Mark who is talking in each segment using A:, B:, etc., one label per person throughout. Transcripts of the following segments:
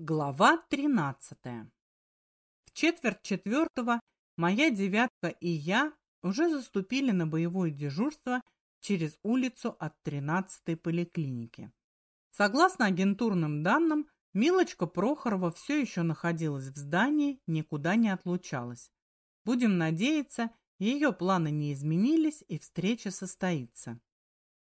A: Глава тринадцатая. В четверть четвертого моя девятка и я уже заступили на боевое дежурство через улицу от тринадцатой поликлиники. Согласно агентурным данным, Милочка Прохорова все еще находилась в здании, никуда не отлучалась. Будем надеяться, ее планы не изменились и встреча состоится.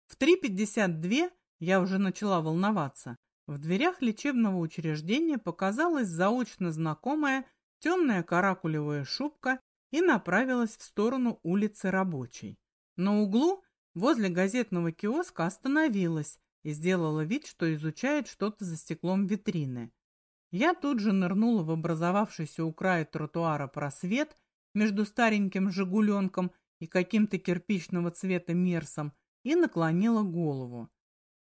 A: В 3.52 я уже начала волноваться. В дверях лечебного учреждения показалась заочно знакомая темная каракулевая шубка и направилась в сторону улицы Рабочей. На углу, возле газетного киоска, остановилась и сделала вид, что изучает что-то за стеклом витрины. Я тут же нырнула в образовавшийся у края тротуара просвет между стареньким «Жигуленком» и каким-то кирпичного цвета мерсом и наклонила голову.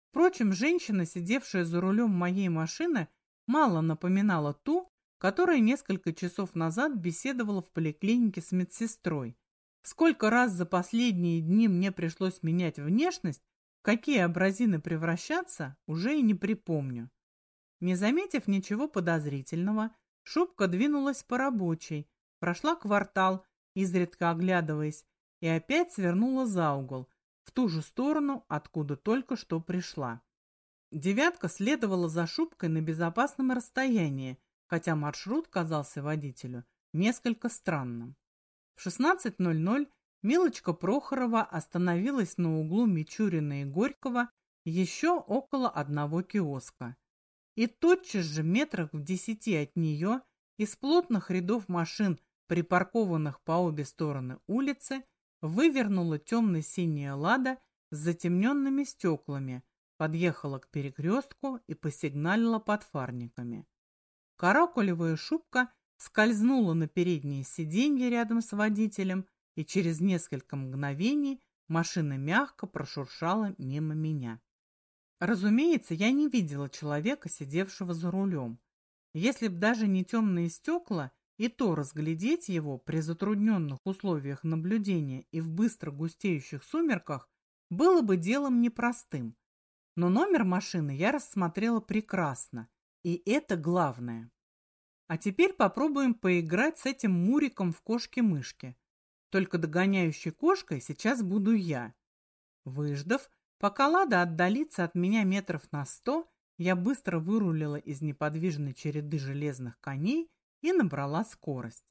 A: Впрочем, женщина, сидевшая за рулем моей машины, мало напоминала ту, которая несколько часов назад беседовала в поликлинике с медсестрой. Сколько раз за последние дни мне пришлось менять внешность, в какие образины превращаться, уже и не припомню. Не заметив ничего подозрительного, шубка двинулась по рабочей, прошла квартал, изредка оглядываясь, и опять свернула за угол, в ту же сторону, откуда только что пришла. Девятка следовала за шубкой на безопасном расстоянии, хотя маршрут казался водителю несколько странным. В 16.00 Милочка Прохорова остановилась на углу Мичурина и Горького еще около одного киоска. И тотчас же метрах в десяти от нее из плотных рядов машин, припаркованных по обе стороны улицы, вывернула темно-синяя лада с затемненными стеклами, подъехала к перекрестку и посигналила подфарниками. Каракулевая шубка скользнула на переднее сиденье рядом с водителем, и через несколько мгновений машина мягко прошуршала мимо меня. Разумеется, я не видела человека, сидевшего за рулем. Если б даже не темные стекла, и то разглядеть его при затрудненных условиях наблюдения и в быстро густеющих сумерках было бы делом непростым. Но номер машины я рассмотрела прекрасно, и это главное. А теперь попробуем поиграть с этим Муриком в кошки-мышки. Только догоняющей кошкой сейчас буду я. Выждав, пока Лада отдалится от меня метров на сто, я быстро вырулила из неподвижной череды железных коней и набрала скорость.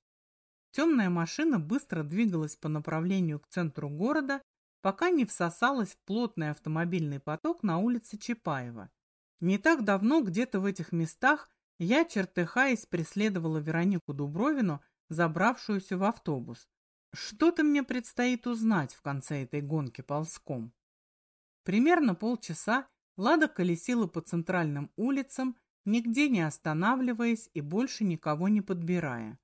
A: Темная машина быстро двигалась по направлению к центру города, пока не всосалась в плотный автомобильный поток на улице Чапаева. Не так давно где-то в этих местах я, чертыхаясь, преследовала Веронику Дубровину, забравшуюся в автобус. Что-то мне предстоит узнать в конце этой гонки ползком. Примерно полчаса Лада колесила по центральным улицам, нигде не останавливаясь и больше никого не подбирая.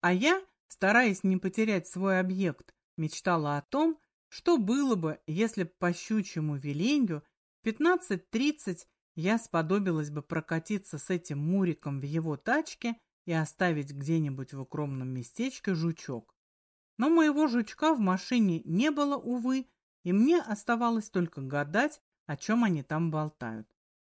A: А я, стараясь не потерять свой объект, мечтала о том, что было бы, если б по щучьему веленью в 15.30 я сподобилась бы прокатиться с этим Муриком в его тачке и оставить где-нибудь в укромном местечке жучок. Но моего жучка в машине не было, увы, и мне оставалось только гадать, о чем они там болтают.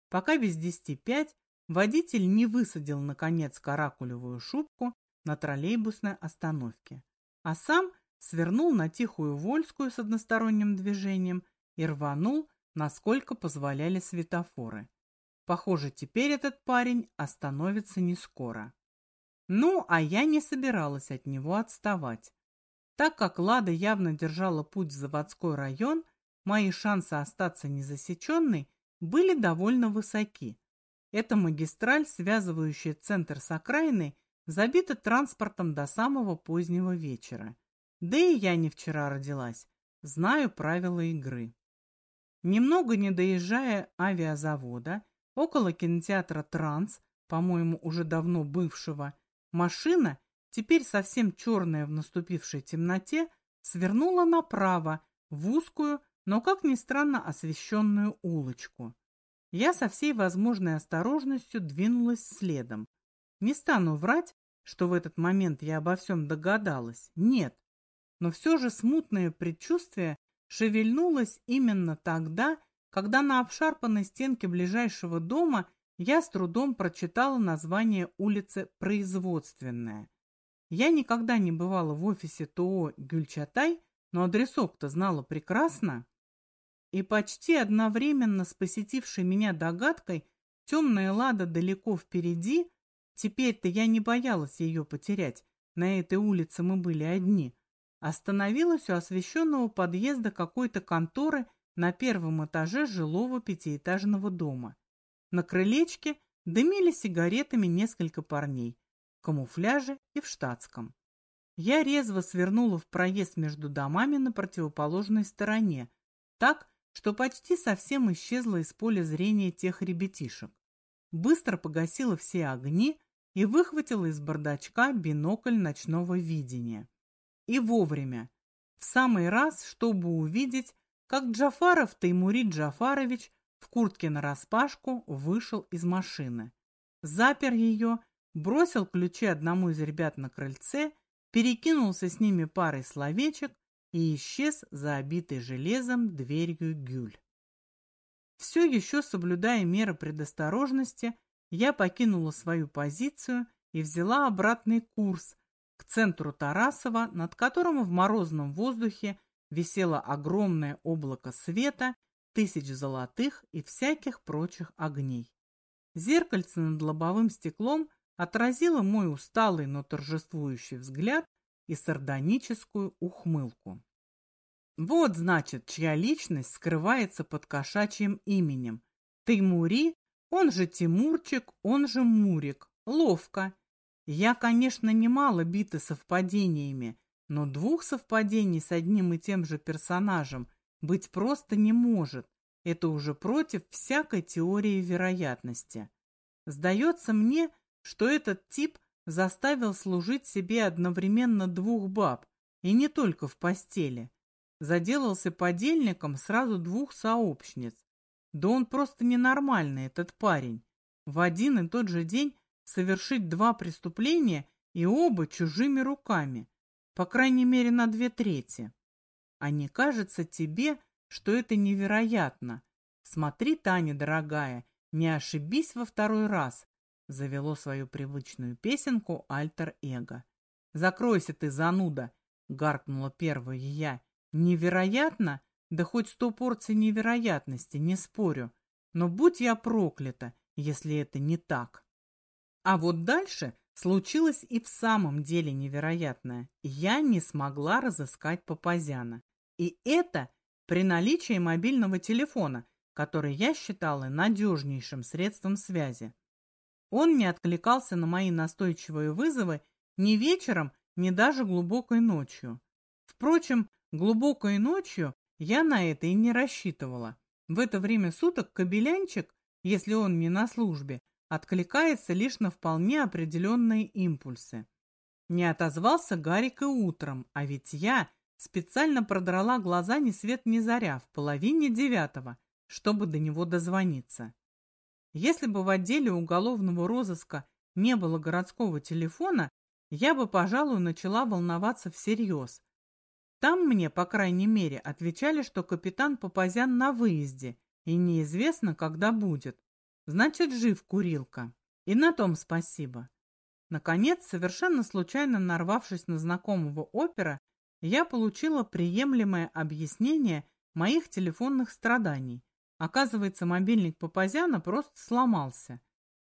A: Пока без десяти пять водитель не высадил, наконец, каракулевую шубку на троллейбусной остановке, а сам свернул на Тихую Вольскую с односторонним движением и рванул, насколько позволяли светофоры. Похоже, теперь этот парень остановится не скоро. Ну, а я не собиралась от него отставать. Так как Лада явно держала путь в заводской район, мои шансы остаться незасеченной были довольно высоки. Эта магистраль, связывающая центр с окраиной, забита транспортом до самого позднего вечера. Да и я не вчера родилась, знаю правила игры. Немного не доезжая авиазавода, около кинотеатра «Транс», по-моему, уже давно бывшего, машина, теперь совсем черная в наступившей темноте, свернула направо, в узкую, но, как ни странно, освещенную улочку. Я со всей возможной осторожностью двинулась следом. Не стану врать, что в этот момент я обо всем догадалась. Нет. Но все же смутное предчувствие шевельнулось именно тогда, когда на обшарпанной стенке ближайшего дома я с трудом прочитала название улицы Производственная. Я никогда не бывала в офисе ТО «Гюльчатай», но адресок-то знала прекрасно. И почти одновременно с посетившей меня догадкой темная лада далеко впереди, теперь-то я не боялась ее потерять, на этой улице мы были одни, остановилась у освещенного подъезда какой-то конторы на первом этаже жилого пятиэтажного дома. На крылечке дымили сигаретами несколько парней, в камуфляже и в штатском. Я резво свернула в проезд между домами на противоположной стороне, так, что почти совсем исчезла из поля зрения тех ребятишек. Быстро погасила все огни и выхватила из бардачка бинокль ночного видения. И вовремя, в самый раз, чтобы увидеть, как Джафаров Таймурид Джафарович в куртке нараспашку вышел из машины. Запер ее, бросил ключи одному из ребят на крыльце, перекинулся с ними парой словечек и исчез за обитой железом дверью гюль. Все еще соблюдая меры предосторожности, я покинула свою позицию и взяла обратный курс к центру Тарасова, над которым в морозном воздухе висело огромное облако света, тысяч золотых и всяких прочих огней. Зеркальце над лобовым стеклом отразило мой усталый, но торжествующий взгляд и сардоническую ухмылку. Вот, значит, чья личность скрывается под кошачьим именем. Таймури, он же Тимурчик, он же Мурик. Ловко. Я, конечно, немало бита совпадениями, но двух совпадений с одним и тем же персонажем быть просто не может. Это уже против всякой теории вероятности. Сдается мне, что этот тип заставил служить себе одновременно двух баб, и не только в постели. Заделался подельником сразу двух сообщниц. Да он просто ненормальный, этот парень. В один и тот же день совершить два преступления и оба чужими руками. По крайней мере, на две трети. А не кажется тебе, что это невероятно? Смотри, Таня, дорогая, не ошибись во второй раз. Завело свою привычную песенку альтер-эго. «Закройся ты, зануда!» — гаркнула первая я. «Невероятно? Да хоть сто порций невероятности, не спорю. Но будь я проклята, если это не так!» А вот дальше случилось и в самом деле невероятное. Я не смогла разыскать Папазяна. И это при наличии мобильного телефона, который я считала надежнейшим средством связи. Он не откликался на мои настойчивые вызовы ни вечером, ни даже глубокой ночью. Впрочем, глубокой ночью я на это и не рассчитывала. В это время суток кабелянчик, если он не на службе, откликается лишь на вполне определенные импульсы. Не отозвался Гарик и утром, а ведь я специально продрала глаза ни свет ни заря в половине девятого, чтобы до него дозвониться. Если бы в отделе уголовного розыска не было городского телефона, я бы, пожалуй, начала волноваться всерьез. Там мне, по крайней мере, отвечали, что капитан Папазян на выезде, и неизвестно, когда будет. Значит, жив курилка. И на том спасибо. Наконец, совершенно случайно нарвавшись на знакомого опера, я получила приемлемое объяснение моих телефонных страданий. Оказывается, мобильник Папазяна просто сломался.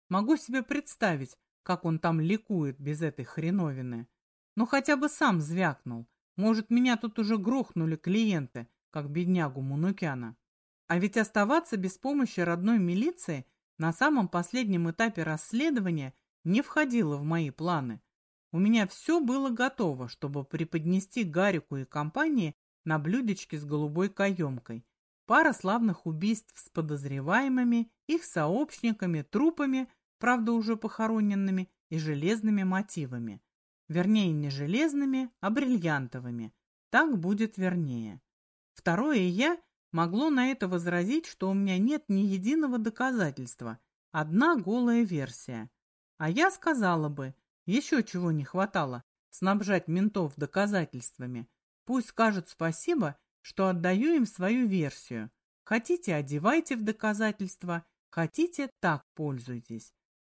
A: Могу себе представить, как он там ликует без этой хреновины. Но хотя бы сам звякнул. Может, меня тут уже грохнули клиенты, как беднягу Мунукяна. А ведь оставаться без помощи родной милиции на самом последнем этапе расследования не входило в мои планы. У меня все было готово, чтобы преподнести Гарику и компании на блюдечке с голубой каемкой. Пара славных убийств с подозреваемыми, их сообщниками, трупами, правда уже похороненными, и железными мотивами. Вернее, не железными, а бриллиантовыми. Так будет вернее. Второе «я» могло на это возразить, что у меня нет ни единого доказательства, одна голая версия. А я сказала бы, еще чего не хватало, снабжать ментов доказательствами. Пусть скажут спасибо, что отдаю им свою версию. Хотите, одевайте в доказательства, Хотите, так пользуйтесь.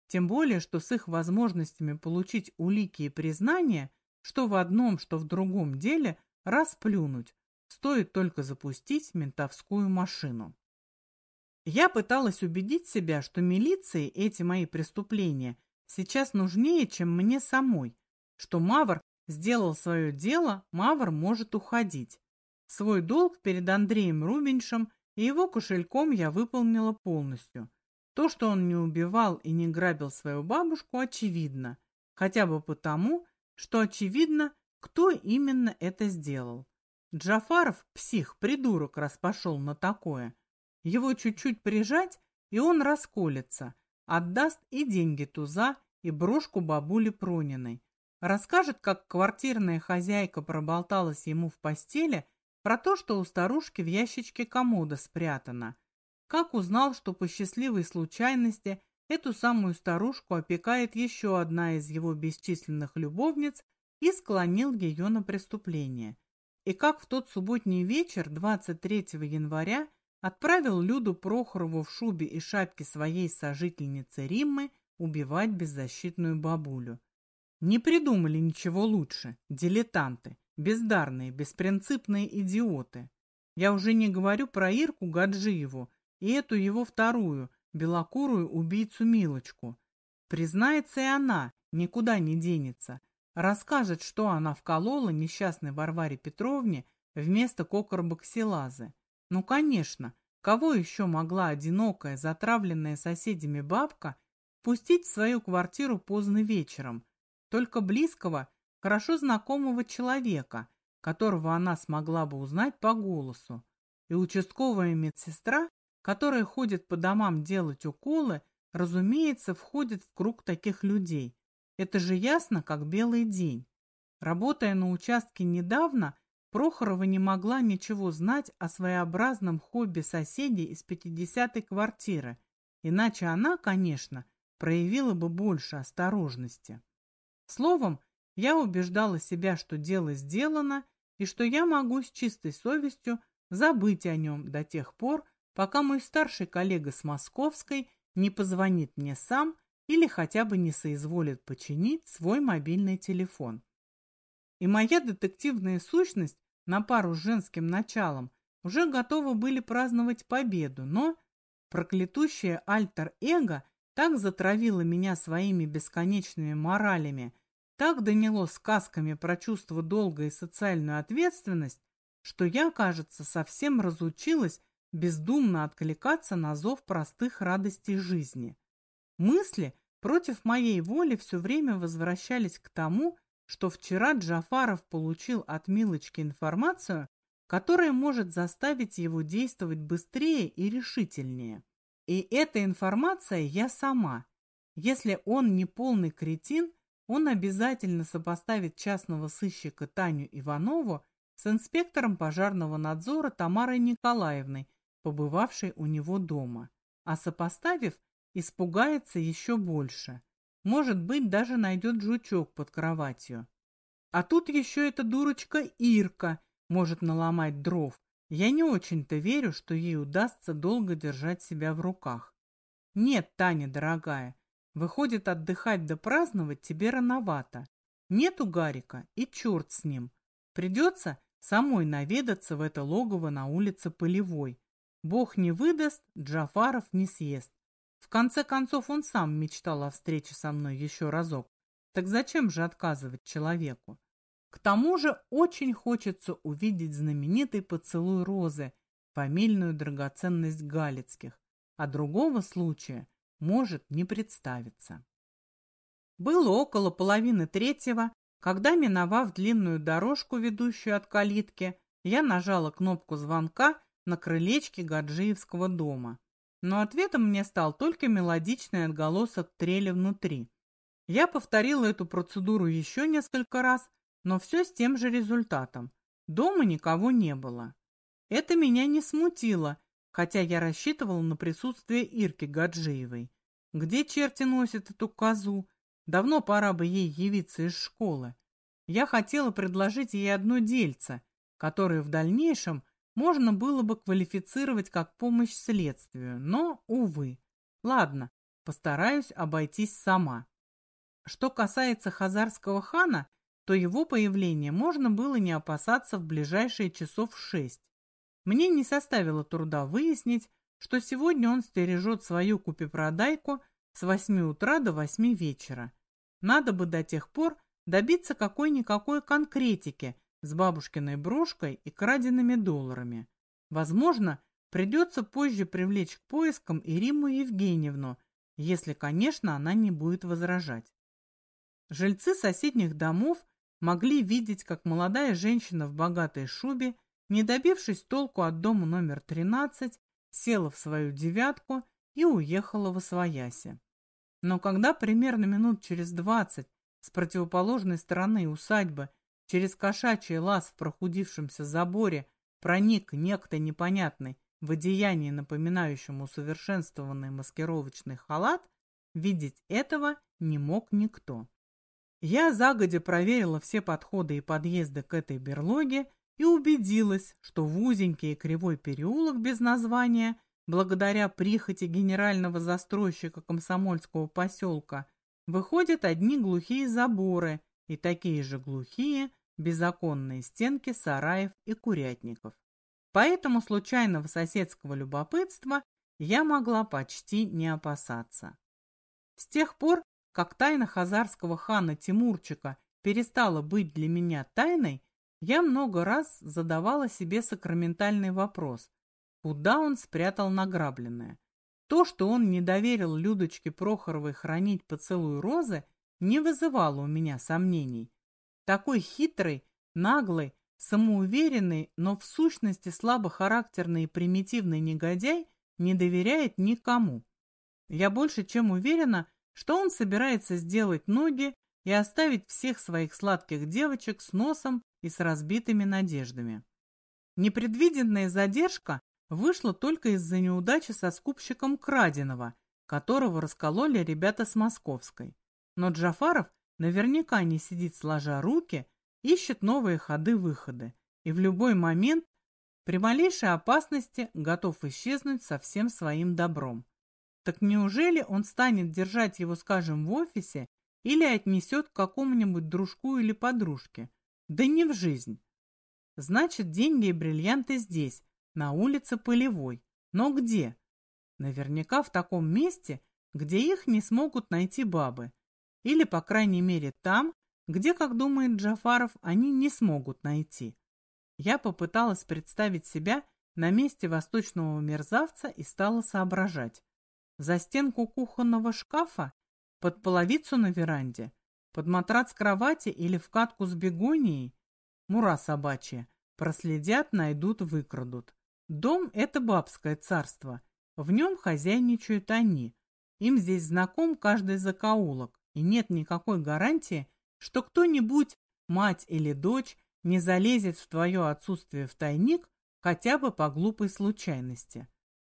A: Тем более, что с их возможностями получить улики и признания, что в одном, что в другом деле, расплюнуть, стоит только запустить ментовскую машину. Я пыталась убедить себя, что милиции эти мои преступления сейчас нужнее, чем мне самой, что Мавр сделал свое дело, Мавр может уходить. Свой долг перед Андреем Рубиншем и его кошельком я выполнила полностью. То, что он не убивал и не грабил свою бабушку, очевидно. Хотя бы потому, что очевидно, кто именно это сделал. Джафаров, псих, придурок, раз пошел на такое. Его чуть-чуть прижать, и он расколется, отдаст и деньги туза, и брошку бабули Прониной. Расскажет, как квартирная хозяйка проболталась ему в постели про то, что у старушки в ящичке комода спрятано – как узнал, что по счастливой случайности эту самую старушку опекает еще одна из его бесчисленных любовниц и склонил ее на преступление. И как в тот субботний вечер, 23 января, отправил Люду Прохорову в шубе и шапке своей сожительницы Риммы убивать беззащитную бабулю. Не придумали ничего лучше, дилетанты, бездарные, беспринципные идиоты. Я уже не говорю про Ирку Гаджиеву, и эту его вторую, белокурую убийцу Милочку. Признается и она, никуда не денется. Расскажет, что она вколола несчастной Варваре Петровне вместо кокорбоксилазы. Ну, конечно, кого еще могла одинокая, затравленная соседями бабка пустить в свою квартиру поздно вечером? Только близкого, хорошо знакомого человека, которого она смогла бы узнать по голосу. И участковая медсестра которая ходит по домам делать уколы, разумеется, входит в круг таких людей. Это же ясно, как белый день. Работая на участке недавно, Прохорова не могла ничего знать о своеобразном хобби соседей из 50-й квартиры, иначе она, конечно, проявила бы больше осторожности. Словом, я убеждала себя, что дело сделано и что я могу с чистой совестью забыть о нем до тех пор, пока мой старший коллега с Московской не позвонит мне сам или хотя бы не соизволит починить свой мобильный телефон. И моя детективная сущность на пару с женским началом уже готовы были праздновать победу, но проклятущее альтер-эго так затравило меня своими бесконечными моралями, так доняло сказками про чувство долга и социальную ответственность, что я, кажется, совсем разучилась бездумно откликаться на зов простых радостей жизни. Мысли против моей воли все время возвращались к тому, что вчера Джафаров получил от Милочки информацию, которая может заставить его действовать быстрее и решительнее. И эта информация я сама. Если он не полный кретин, он обязательно сопоставит частного сыщика Таню Иванову с инспектором пожарного надзора Тамарой Николаевной побывавший у него дома, а сопоставив, испугается еще больше. Может быть, даже найдет жучок под кроватью. А тут еще эта дурочка Ирка может наломать дров. Я не очень-то верю, что ей удастся долго держать себя в руках. Нет, Таня, дорогая, выходит, отдыхать да праздновать тебе рановато. Нету Гарика, и черт с ним. Придется самой наведаться в это логово на улице Полевой, Бог не выдаст, Джафаров не съест. В конце концов, он сам мечтал о встрече со мной еще разок. Так зачем же отказывать человеку? К тому же очень хочется увидеть знаменитый поцелуй розы, фамильную драгоценность Галицких, а другого случая может не представиться. Было около половины третьего, когда, миновав длинную дорожку, ведущую от калитки, я нажала кнопку звонка на крылечке Гаджиевского дома. Но ответом мне стал только мелодичный отголосок трели внутри. Я повторила эту процедуру еще несколько раз, но все с тем же результатом. Дома никого не было. Это меня не смутило, хотя я рассчитывала на присутствие Ирки Гаджиевой. Где черти носят эту козу? Давно пора бы ей явиться из школы. Я хотела предложить ей одно дельце, которое в дальнейшем можно было бы квалифицировать как помощь следствию, но, увы, Ладно, постараюсь обойтись сама. Что касается хазарского хана, то его появление можно было не опасаться в ближайшие часов шесть. Мне не составило труда выяснить, что сегодня он стережет свою купи-продайку с восьми утра до восьми вечера. Надо бы до тех пор добиться какой-никакой конкретики с бабушкиной брошкой и краденными долларами. Возможно, придется позже привлечь к поискам и Риму Евгеньевну, если, конечно, она не будет возражать. Жильцы соседних домов могли видеть, как молодая женщина в богатой шубе, не добившись толку от дома номер 13, села в свою девятку и уехала в Освояси. Но когда примерно минут через двадцать с противоположной стороны усадьбы через кошачий лаз в прохудившемся заборе проник некто непонятный в одеянии, напоминающем усовершенствованный маскировочный халат, видеть этого не мог никто. Я загодя проверила все подходы и подъезды к этой берлоге и убедилась, что в узенький и кривой переулок без названия, благодаря прихоти генерального застройщика комсомольского поселка, выходят одни глухие заборы и такие же глухие беззаконные стенки сараев и курятников. Поэтому случайного соседского любопытства я могла почти не опасаться. С тех пор, как тайна хазарского хана Тимурчика перестала быть для меня тайной, я много раз задавала себе сакраментальный вопрос, куда он спрятал награбленное. То, что он не доверил Людочке Прохоровой хранить поцелуй розы, не вызывало у меня сомнений. Такой хитрый, наглый, самоуверенный, но в сущности слабохарактерный и примитивный негодяй не доверяет никому. Я больше чем уверена, что он собирается сделать ноги и оставить всех своих сладких девочек с носом и с разбитыми надеждами. Непредвиденная задержка вышла только из-за неудачи со скупщиком краденого, которого раскололи ребята с Московской. Но Джафаров наверняка не сидит сложа руки, ищет новые ходы-выходы и в любой момент при малейшей опасности готов исчезнуть со всем своим добром. Так неужели он станет держать его, скажем, в офисе или отнесет к какому-нибудь дружку или подружке? Да не в жизнь. Значит, деньги и бриллианты здесь, на улице Полевой. Но где? Наверняка в таком месте, где их не смогут найти бабы. Или, по крайней мере, там, где, как думает Джафаров, они не смогут найти. Я попыталась представить себя на месте восточного мерзавца и стала соображать. За стенку кухонного шкафа, под половицу на веранде, под матрац кровати или в катку с бегонией, мура собачья, проследят, найдут, выкрадут. Дом — это бабское царство, в нем хозяйничают они. Им здесь знаком каждый закоулок, и нет никакой гарантии, что кто-нибудь, мать или дочь, не залезет в твое отсутствие в тайник хотя бы по глупой случайности.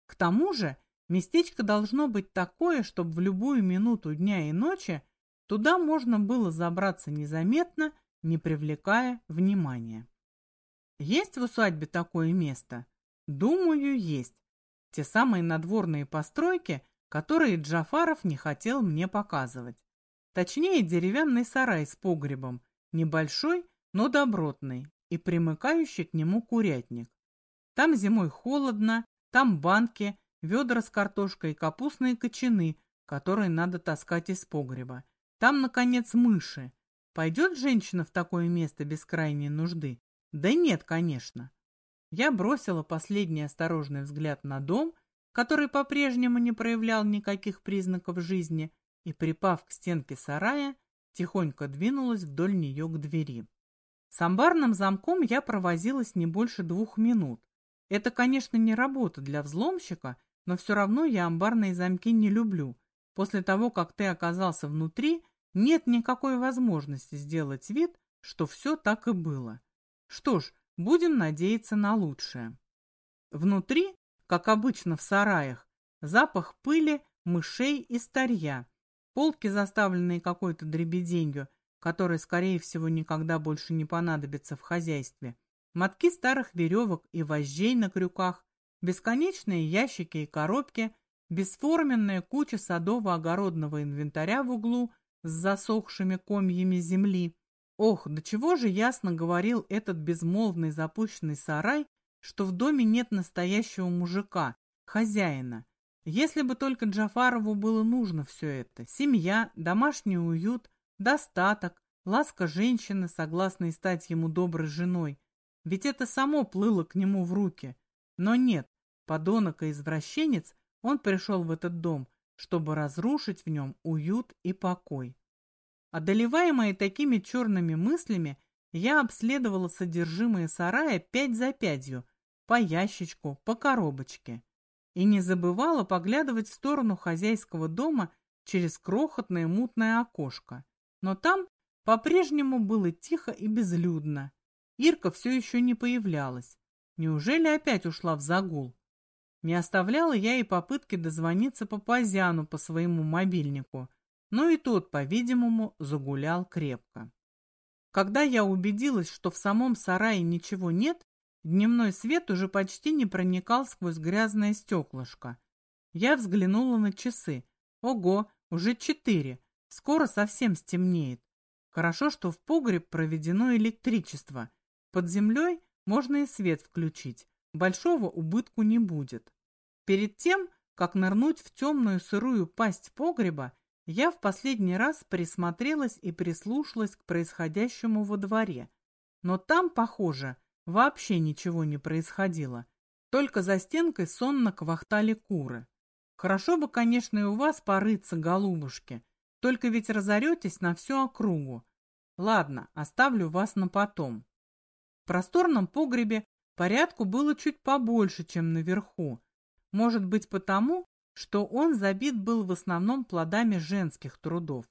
A: К тому же Местечко должно быть такое, чтобы в любую минуту дня и ночи туда можно было забраться незаметно, не привлекая внимания. Есть в усадьбе такое место? Думаю, есть. Те самые надворные постройки, которые Джафаров не хотел мне показывать. Точнее, деревянный сарай с погребом, небольшой, но добротный, и примыкающий к нему курятник. Там зимой холодно, там банки, ведра с картошкой и капустные кочаны, которые надо таскать из погреба. Там, наконец, мыши. Пойдет женщина в такое место без крайней нужды? Да нет, конечно. Я бросила последний осторожный взгляд на дом, который по-прежнему не проявлял никаких признаков жизни, и, припав к стенке сарая, тихонько двинулась вдоль нее к двери. С амбарным замком я провозилась не больше двух минут. Это, конечно, не работа для взломщика, но все равно я амбарные замки не люблю. После того, как ты оказался внутри, нет никакой возможности сделать вид, что все так и было. Что ж, будем надеяться на лучшее. Внутри, как обычно в сараях, запах пыли, мышей и старья, полки, заставленные какой-то дребеденью, которая, скорее всего, никогда больше не понадобится в хозяйстве, мотки старых веревок и вожжей на крюках, Бесконечные ящики и коробки, бесформенная куча садово-огородного инвентаря в углу с засохшими комьями земли. Ох, до чего же ясно говорил этот безмолвный запущенный сарай, что в доме нет настоящего мужика, хозяина. Если бы только Джафарову было нужно все это, семья, домашний уют, достаток, ласка женщины, согласной стать ему доброй женой, ведь это само плыло к нему в руки. Но нет, подонок и извращенец, он пришел в этот дом, чтобы разрушить в нем уют и покой. Одолеваемая такими черными мыслями, я обследовала содержимое сарая пять за пятью, по ящичку, по коробочке. И не забывала поглядывать в сторону хозяйского дома через крохотное мутное окошко. Но там по-прежнему было тихо и безлюдно. Ирка все еще не появлялась. Неужели опять ушла в загул? Не оставляла я и попытки дозвониться Папазяну по своему мобильнику, но и тот, по-видимому, загулял крепко. Когда я убедилась, что в самом сарае ничего нет, дневной свет уже почти не проникал сквозь грязное стеклышко. Я взглянула на часы. Ого, уже четыре. Скоро совсем стемнеет. Хорошо, что в погреб проведено электричество. Под землей можно и свет включить. Большого убытку не будет. Перед тем, как нырнуть в темную сырую пасть погреба, я в последний раз присмотрелась и прислушалась к происходящему во дворе. Но там, похоже, вообще ничего не происходило. Только за стенкой сонно квахтали куры. Хорошо бы, конечно, и у вас порыться, голубушки. Только ведь разоретесь на всю округу. Ладно, оставлю вас на потом. В просторном погребе порядку было чуть побольше, чем наверху. Может быть потому, что он забит был в основном плодами женских трудов.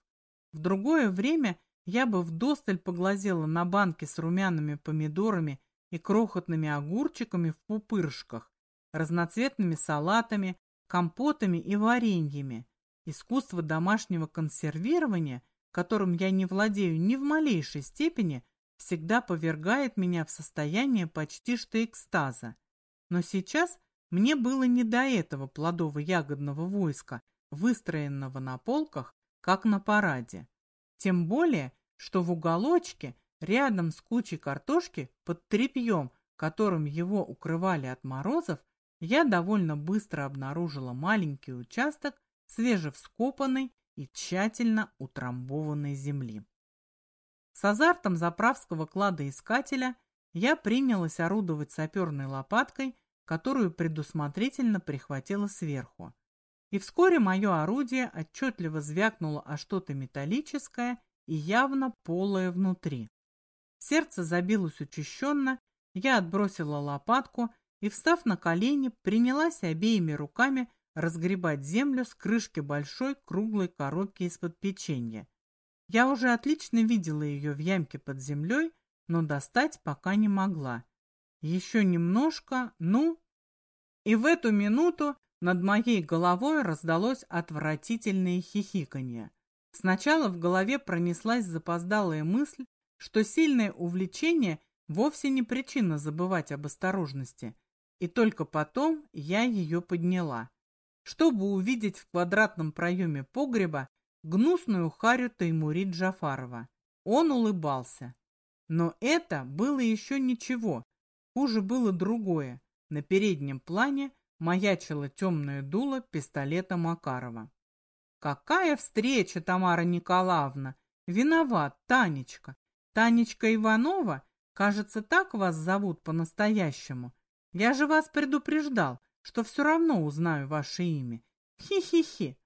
A: В другое время я бы вдосталь поглазела на банки с румяными помидорами и крохотными огурчиками в пупырышках, разноцветными салатами, компотами и вареньями. Искусство домашнего консервирования, которым я не владею ни в малейшей степени, всегда повергает меня в состояние почти что экстаза. Но сейчас мне было не до этого плодово-ягодного войска, выстроенного на полках, как на параде. Тем более, что в уголочке, рядом с кучей картошки, под тряпьем, которым его укрывали от морозов, я довольно быстро обнаружила маленький участок свежевскопанной и тщательно утрамбованной земли. С азартом заправского кладоискателя я принялась орудовать саперной лопаткой которую предусмотрительно прихватила сверху. И вскоре мое орудие отчетливо звякнуло о что-то металлическое и явно полое внутри. Сердце забилось учащенно, я отбросила лопатку и, встав на колени, принялась обеими руками разгребать землю с крышки большой круглой коробки из-под печенья. Я уже отлично видела ее в ямке под землей, но достать пока не могла. Еще немножко, ну... И в эту минуту над моей головой раздалось отвратительное хихиканье. Сначала в голове пронеслась запоздалая мысль, что сильное увлечение вовсе не причина забывать об осторожности, и только потом я ее подняла, чтобы увидеть в квадратном проеме погреба гнусную харю Таймури Джафарова. Он улыбался. Но это было еще ничего, Хуже было другое. На переднем плане маячило темное дуло пистолета Макарова. «Какая встреча, Тамара Николаевна! Виноват, Танечка! Танечка Иванова? Кажется, так вас зовут по-настоящему. Я же вас предупреждал, что все равно узнаю ваше имя. Хи-хи-хи!»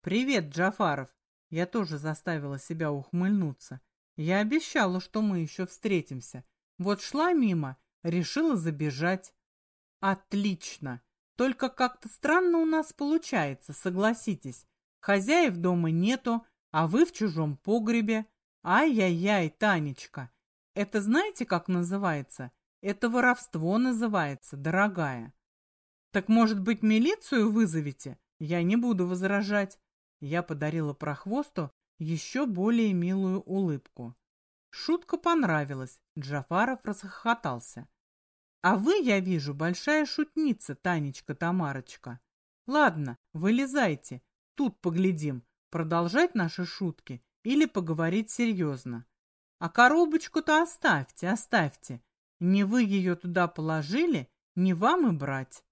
A: «Привет, Джафаров!» Я тоже заставила себя ухмыльнуться. Я обещала, что мы еще встретимся. Вот шла мимо Решила забежать. Отлично. Только как-то странно у нас получается, согласитесь. Хозяев дома нету, а вы в чужом погребе. Ай-яй-яй, Танечка. Это знаете, как называется? Это воровство называется, дорогая. Так, может быть, милицию вызовете? Я не буду возражать. Я подарила прохвосту еще более милую улыбку. Шутка понравилась, Джафаров расхохотался. «А вы, я вижу, большая шутница, Танечка Тамарочка. Ладно, вылезайте, тут поглядим, продолжать наши шутки или поговорить серьезно. А коробочку-то оставьте, оставьте. Не вы ее туда положили, не вам и брать.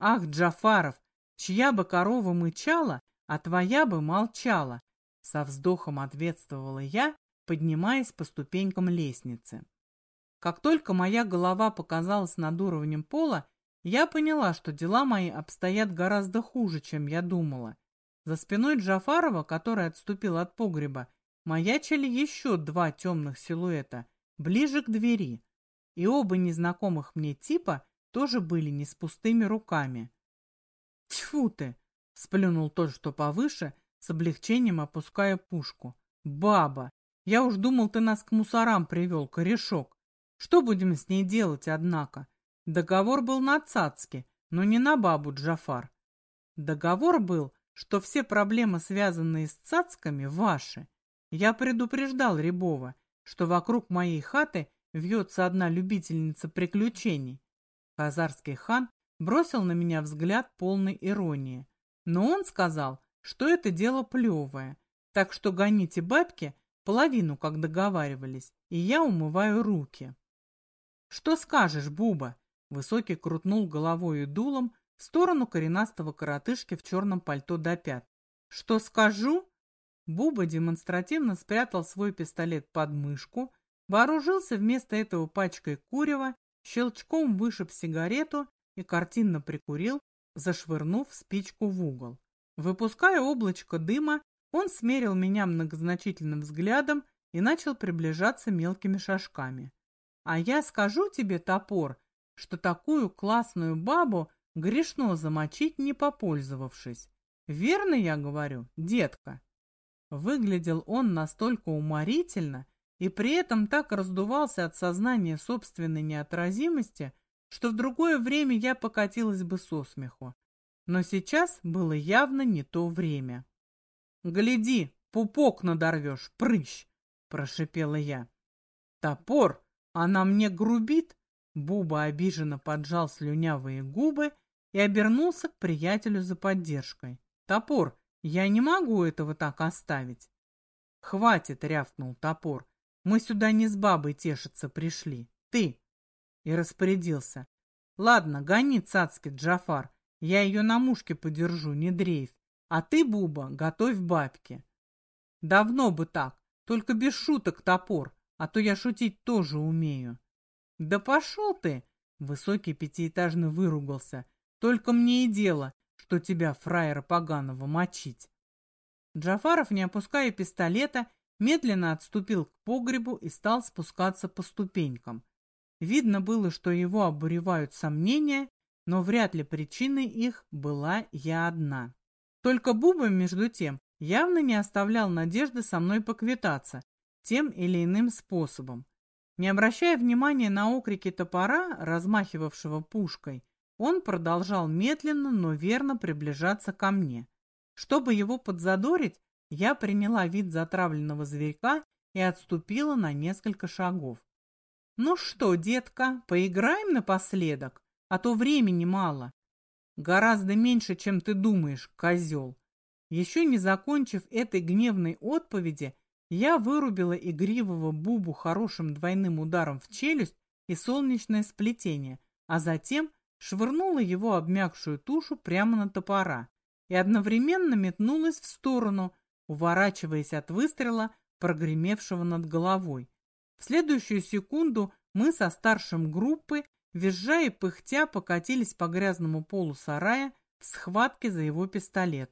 A: Ах, Джафаров, чья бы корова мычала, а твоя бы молчала, со вздохом ответствовала я, поднимаясь по ступенькам лестницы. Как только моя голова показалась над уровнем пола, я поняла, что дела мои обстоят гораздо хуже, чем я думала. За спиной Джафарова, который отступил от погреба, маячили еще два темных силуэта, ближе к двери, и оба незнакомых мне типа тоже были не с пустыми руками. «Тьфу ты!» — сплюнул тот, что повыше, с облегчением опуская пушку. «Баба! Я уж думал, ты нас к мусорам привел, корешок. Что будем с ней делать, однако? Договор был на цацке, но не на бабу Джафар. Договор был, что все проблемы, связанные с цацками, ваши. Я предупреждал Рябова, что вокруг моей хаты вьется одна любительница приключений. Казарский хан бросил на меня взгляд полной иронии. Но он сказал, что это дело плевое, так что гоните бабки половину, как договаривались, и я умываю руки. Что скажешь, Буба? Высокий крутнул головой и дулом в сторону коренастого коротышки в черном пальто до пят. Что скажу? Буба демонстративно спрятал свой пистолет под мышку, вооружился вместо этого пачкой курева, щелчком вышиб сигарету и картинно прикурил, зашвырнув спичку в угол. Выпуская облачко дыма, он смерил меня многозначительным взглядом и начал приближаться мелкими шажками. А я скажу тебе, топор, что такую классную бабу грешно замочить, не попользовавшись. Верно я говорю, детка? Выглядел он настолько уморительно и при этом так раздувался от сознания собственной неотразимости, что в другое время я покатилась бы со смеху. Но сейчас было явно не то время. «Гляди, пупок надорвешь, прыщ!» — прошипела я. «Топор, она мне грубит?» Буба обиженно поджал слюнявые губы и обернулся к приятелю за поддержкой. «Топор, я не могу этого так оставить!» «Хватит!» — рявкнул топор. «Мы сюда не с бабой тешиться пришли. Ты!» И распорядился. «Ладно, гони цацки, Джафар, я ее на мушке подержу, не дрейф. А ты, Буба, готовь бабки. Давно бы так, только без шуток топор, а то я шутить тоже умею. Да пошел ты, высокий пятиэтажный выругался. Только мне и дело, что тебя, фраера поганого, мочить. Джафаров, не опуская пистолета, медленно отступил к погребу и стал спускаться по ступенькам. Видно было, что его обуревают сомнения, но вряд ли причиной их была я одна. Только Буба, между тем, явно не оставлял надежды со мной поквитаться тем или иным способом. Не обращая внимания на окрики топора, размахивавшего пушкой, он продолжал медленно, но верно приближаться ко мне. Чтобы его подзадорить, я приняла вид затравленного зверька и отступила на несколько шагов. «Ну что, детка, поиграем напоследок?» а то времени мало. Гораздо меньше, чем ты думаешь, козел. Еще не закончив этой гневной отповеди, я вырубила игривого Бубу хорошим двойным ударом в челюсть и солнечное сплетение, а затем швырнула его обмякшую тушу прямо на топора и одновременно метнулась в сторону, уворачиваясь от выстрела, прогремевшего над головой. В следующую секунду мы со старшим группы Визжа и пыхтя покатились по грязному полу сарая в схватке за его пистолет.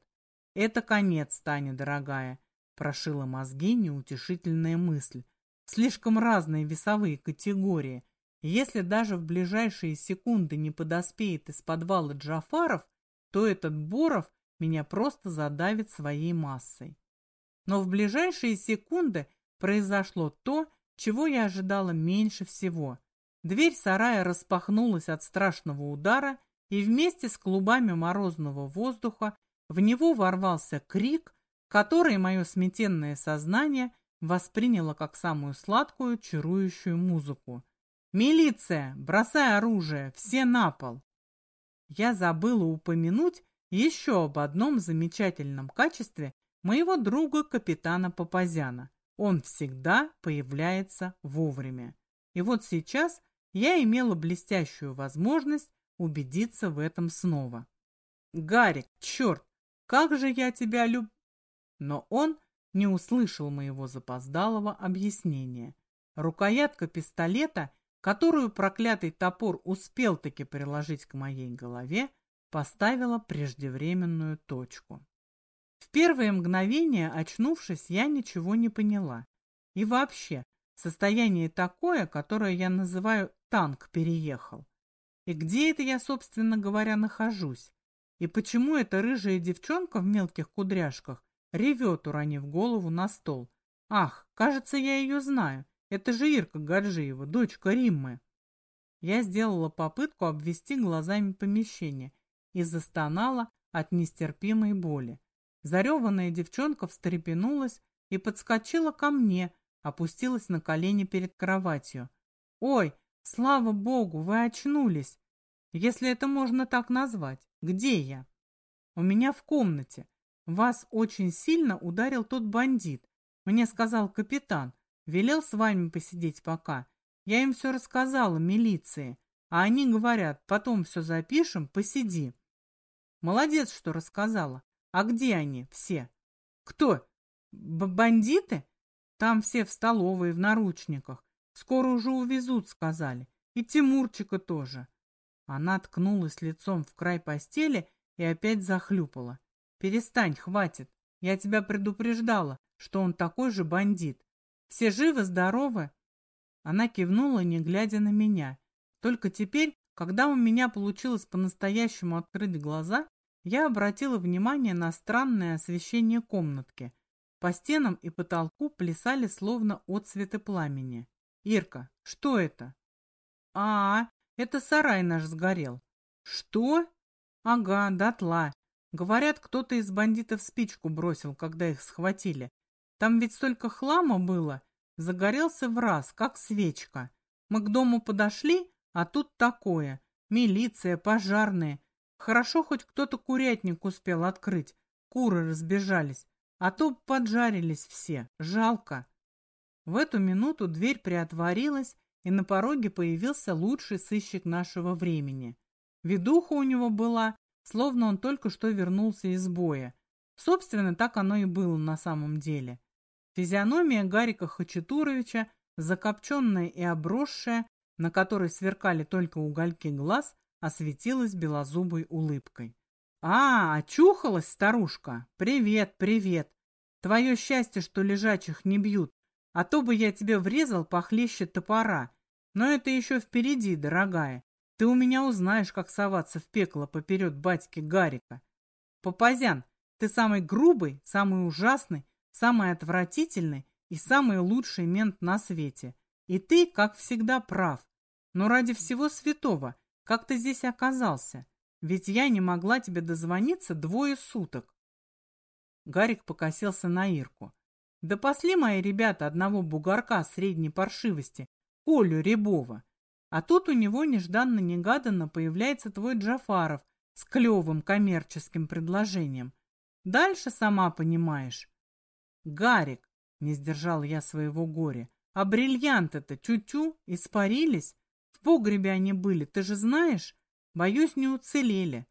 A: «Это конец, Таня, дорогая», — прошила мозги неутешительная мысль. «Слишком разные весовые категории. Если даже в ближайшие секунды не подоспеет из подвала Джафаров, то этот Боров меня просто задавит своей массой». Но в ближайшие секунды произошло то, чего я ожидала меньше всего. Дверь сарая распахнулась от страшного удара, и вместе с клубами морозного воздуха в него ворвался крик, который мое сметенное сознание восприняло как самую сладкую, чарующую музыку. «Милиция! Бросай оружие! Все на пол!» Я забыла упомянуть, еще об одном замечательном качестве моего друга капитана Папазяна. Он всегда появляется вовремя. И вот сейчас я имела блестящую возможность убедиться в этом снова. «Гарик, черт, как же я тебя люб...» Но он не услышал моего запоздалого объяснения. Рукоятка пистолета, которую проклятый топор успел таки приложить к моей голове, поставила преждевременную точку. В первое мгновение, очнувшись, я ничего не поняла. И вообще, состояние такое, которое я называю «танк переехал». И где это я, собственно говоря, нахожусь? И почему эта рыжая девчонка в мелких кудряшках ревет, уронив голову на стол? Ах, кажется, я ее знаю. Это же Ирка Гаджиева, дочка Риммы. Я сделала попытку обвести глазами помещение и застонала от нестерпимой боли. Зареванная девчонка встрепенулась и подскочила ко мне, опустилась на колени перед кроватью. «Ой, слава богу, вы очнулись! Если это можно так назвать. Где я?» «У меня в комнате. Вас очень сильно ударил тот бандит. Мне сказал капитан. Велел с вами посидеть пока. Я им все рассказала милиции. А они говорят, потом все запишем, посиди. Молодец, что рассказала. А где они все? Кто? Б бандиты? Там все в столовой, в наручниках. Скоро уже увезут, сказали. И Тимурчика тоже. Она ткнулась лицом в край постели и опять захлюпала. Перестань, хватит. Я тебя предупреждала, что он такой же бандит. Все живы-здоровы? Она кивнула, не глядя на меня. Только теперь, когда у меня получилось по-настоящему открыть глаза, я обратила внимание на странное освещение комнатки. По стенам и потолку плясали словно отцветы пламени. «Ирка, что это?» «А, это сарай наш сгорел». «Что?» «Ага, дотла. Говорят, кто-то из бандитов спичку бросил, когда их схватили. Там ведь столько хлама было. Загорелся в раз, как свечка. Мы к дому подошли, а тут такое. Милиция, пожарные. Хорошо, хоть кто-то курятник успел открыть. Куры разбежались. А то поджарились все. Жалко. В эту минуту дверь приотворилась, и на пороге появился лучший сыщик нашего времени. Ведуха у него была, словно он только что вернулся из боя. Собственно, так оно и было на самом деле. Физиономия Гарика Хачатуровича, закопченная и обросшая, на которой сверкали только угольки глаз, осветилась белозубой улыбкой. «А, очухалась старушка! Привет, привет! Твое счастье, что лежачих не бьют, а то бы я тебе врезал похлеще топора. Но это еще впереди, дорогая. Ты у меня узнаешь, как соваться в пекло поперед батьки Гарика. Папазян, ты самый грубый, самый ужасный, самый отвратительный и самый лучший мент на свете. И ты, как всегда, прав. Но ради всего святого – как ты здесь оказался? Ведь я не могла тебе дозвониться двое суток. Гарик покосился на Ирку. Да пасли мои ребята одного бугорка средней паршивости, Колю Рябова. А тут у него нежданно-негаданно появляется твой Джафаров с клевым коммерческим предложением. Дальше сама понимаешь. Гарик, не сдержал я своего горя, а бриллианты-то чуть-чуть испарились погребе они были, ты же знаешь? Боюсь, не уцелели.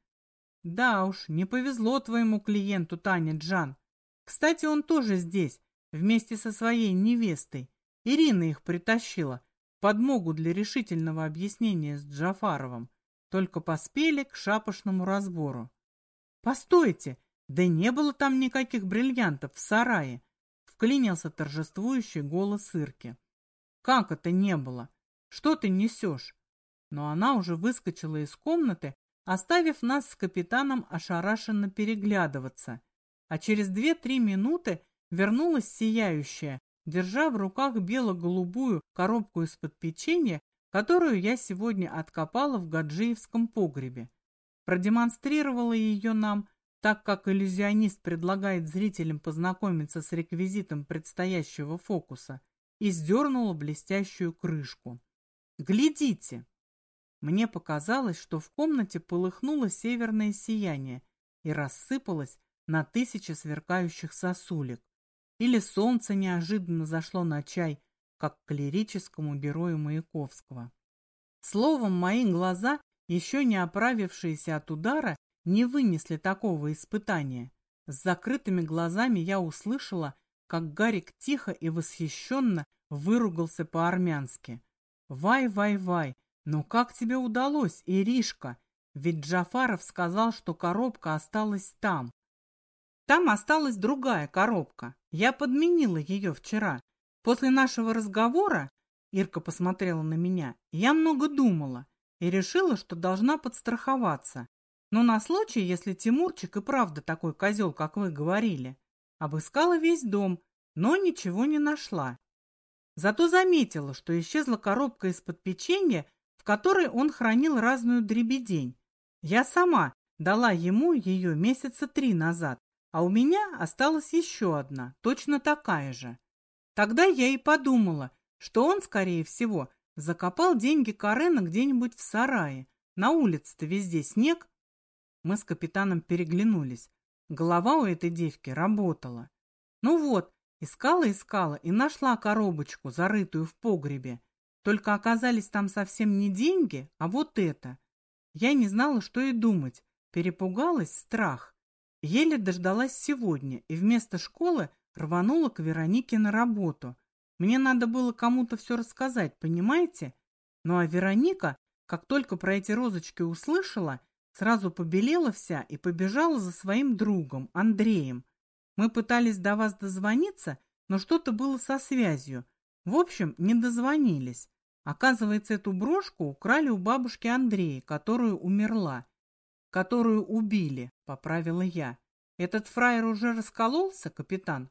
A: Да уж, не повезло твоему клиенту, Таня Джан. Кстати, он тоже здесь, вместе со своей невестой. Ирина их притащила. Подмогу для решительного объяснения с Джафаровым. Только поспели к шапошному разбору. Постойте, да не было там никаких бриллиантов в сарае. Вклинился торжествующий голос Ирки. Как это не было? Что ты несешь? Но она уже выскочила из комнаты, оставив нас с капитаном ошарашенно переглядываться. А через две-три минуты вернулась сияющая, держа в руках бело-голубую коробку из-под печенья, которую я сегодня откопала в гаджиевском погребе. Продемонстрировала ее нам, так как иллюзионист предлагает зрителям познакомиться с реквизитом предстоящего фокуса, и сдернула блестящую крышку. Глядите!» Мне показалось, что в комнате полыхнуло северное сияние. и рассыпалась на тысячи сверкающих сосулек. Или солнце неожиданно зашло на чай, как к лирическому герою Маяковского. Словом, мои глаза, еще не оправившиеся от удара, не вынесли такого испытания. С закрытыми глазами я услышала, как Гарик тихо и восхищенно выругался по-армянски. «Вай-вай-вай, ну как тебе удалось, Иришка? Ведь Джафаров сказал, что коробка осталась там». «Там осталась другая коробка. Я подменила ее вчера. После нашего разговора, Ирка посмотрела на меня, я много думала и решила, что должна подстраховаться. Но на случай, если Тимурчик и правда такой козел, как вы говорили, обыскала весь дом, но ничего не нашла. Зато заметила, что исчезла коробка из-под печенья, в которой он хранил разную дребедень. Я сама дала ему ее месяца три назад, а у меня осталась еще одна, точно такая же. Тогда я и подумала, что он, скорее всего, закопал деньги Карена где-нибудь в сарае. На улице-то везде снег. Мы с капитаном переглянулись. Голова у этой девки работала. Ну вот, искала-искала и нашла коробочку, зарытую в погребе. Только оказались там совсем не деньги, а вот это. Я не знала, что и думать. Перепугалась страх. Еле дождалась сегодня и вместо школы рванула к Веронике на работу. Мне надо было кому-то все рассказать, понимаете? Ну а Вероника, как только про эти розочки услышала, сразу побелела вся и побежала за своим другом, Андреем. Мы пытались до вас дозвониться, но что-то было со связью. В общем, не дозвонились. Оказывается, эту брошку украли у бабушки Андрея, которую умерла. Которую убили, поправила я. Этот фраер уже раскололся, капитан?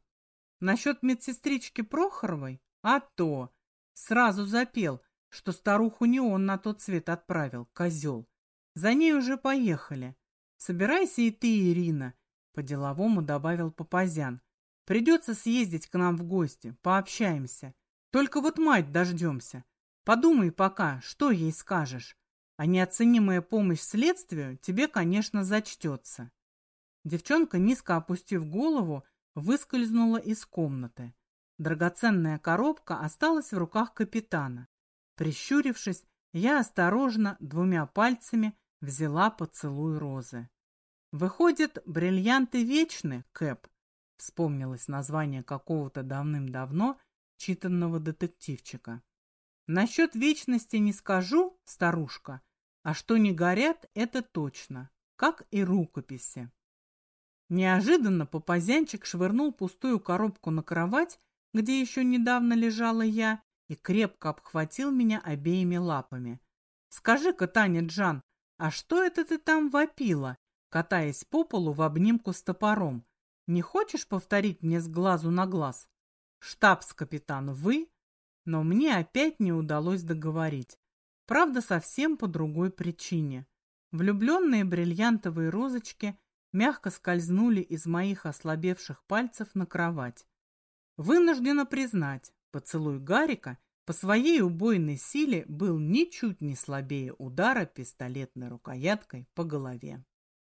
A: Насчет медсестрички Прохоровой? А то! Сразу запел, что старуху не он на тот свет отправил, козел. За ней уже поехали. Собирайся и ты, Ирина, по-деловому добавил Папазян. Придется съездить к нам в гости, пообщаемся. Только вот мать дождемся. Подумай пока, что ей скажешь. А неоценимая помощь следствию тебе, конечно, зачтется. Девчонка, низко опустив голову, выскользнула из комнаты. Драгоценная коробка осталась в руках капитана. Прищурившись, я осторожно двумя пальцами взяла поцелуй розы. «Выходит, бриллианты вечны, Кэп», — вспомнилось название какого-то давным-давно читанного детективчика. «Насчет вечности не скажу, старушка, а что не горят, это точно, как и рукописи». Неожиданно Папазянчик швырнул пустую коробку на кровать, где еще недавно лежала я, и крепко обхватил меня обеими лапами. «Скажи-ка, Таня Джан, а что это ты там вопила, катаясь по полу в обнимку с топором? Не хочешь повторить мне с глазу на глаз? Штабс-капитан, вы?» Но мне опять не удалось договорить. Правда, совсем по другой причине. Влюбленные бриллиантовые розочки – мягко скользнули из моих ослабевших пальцев на кровать. Вынуждена признать, поцелуй Гарика по своей убойной силе был ничуть не слабее удара пистолетной рукояткой по голове.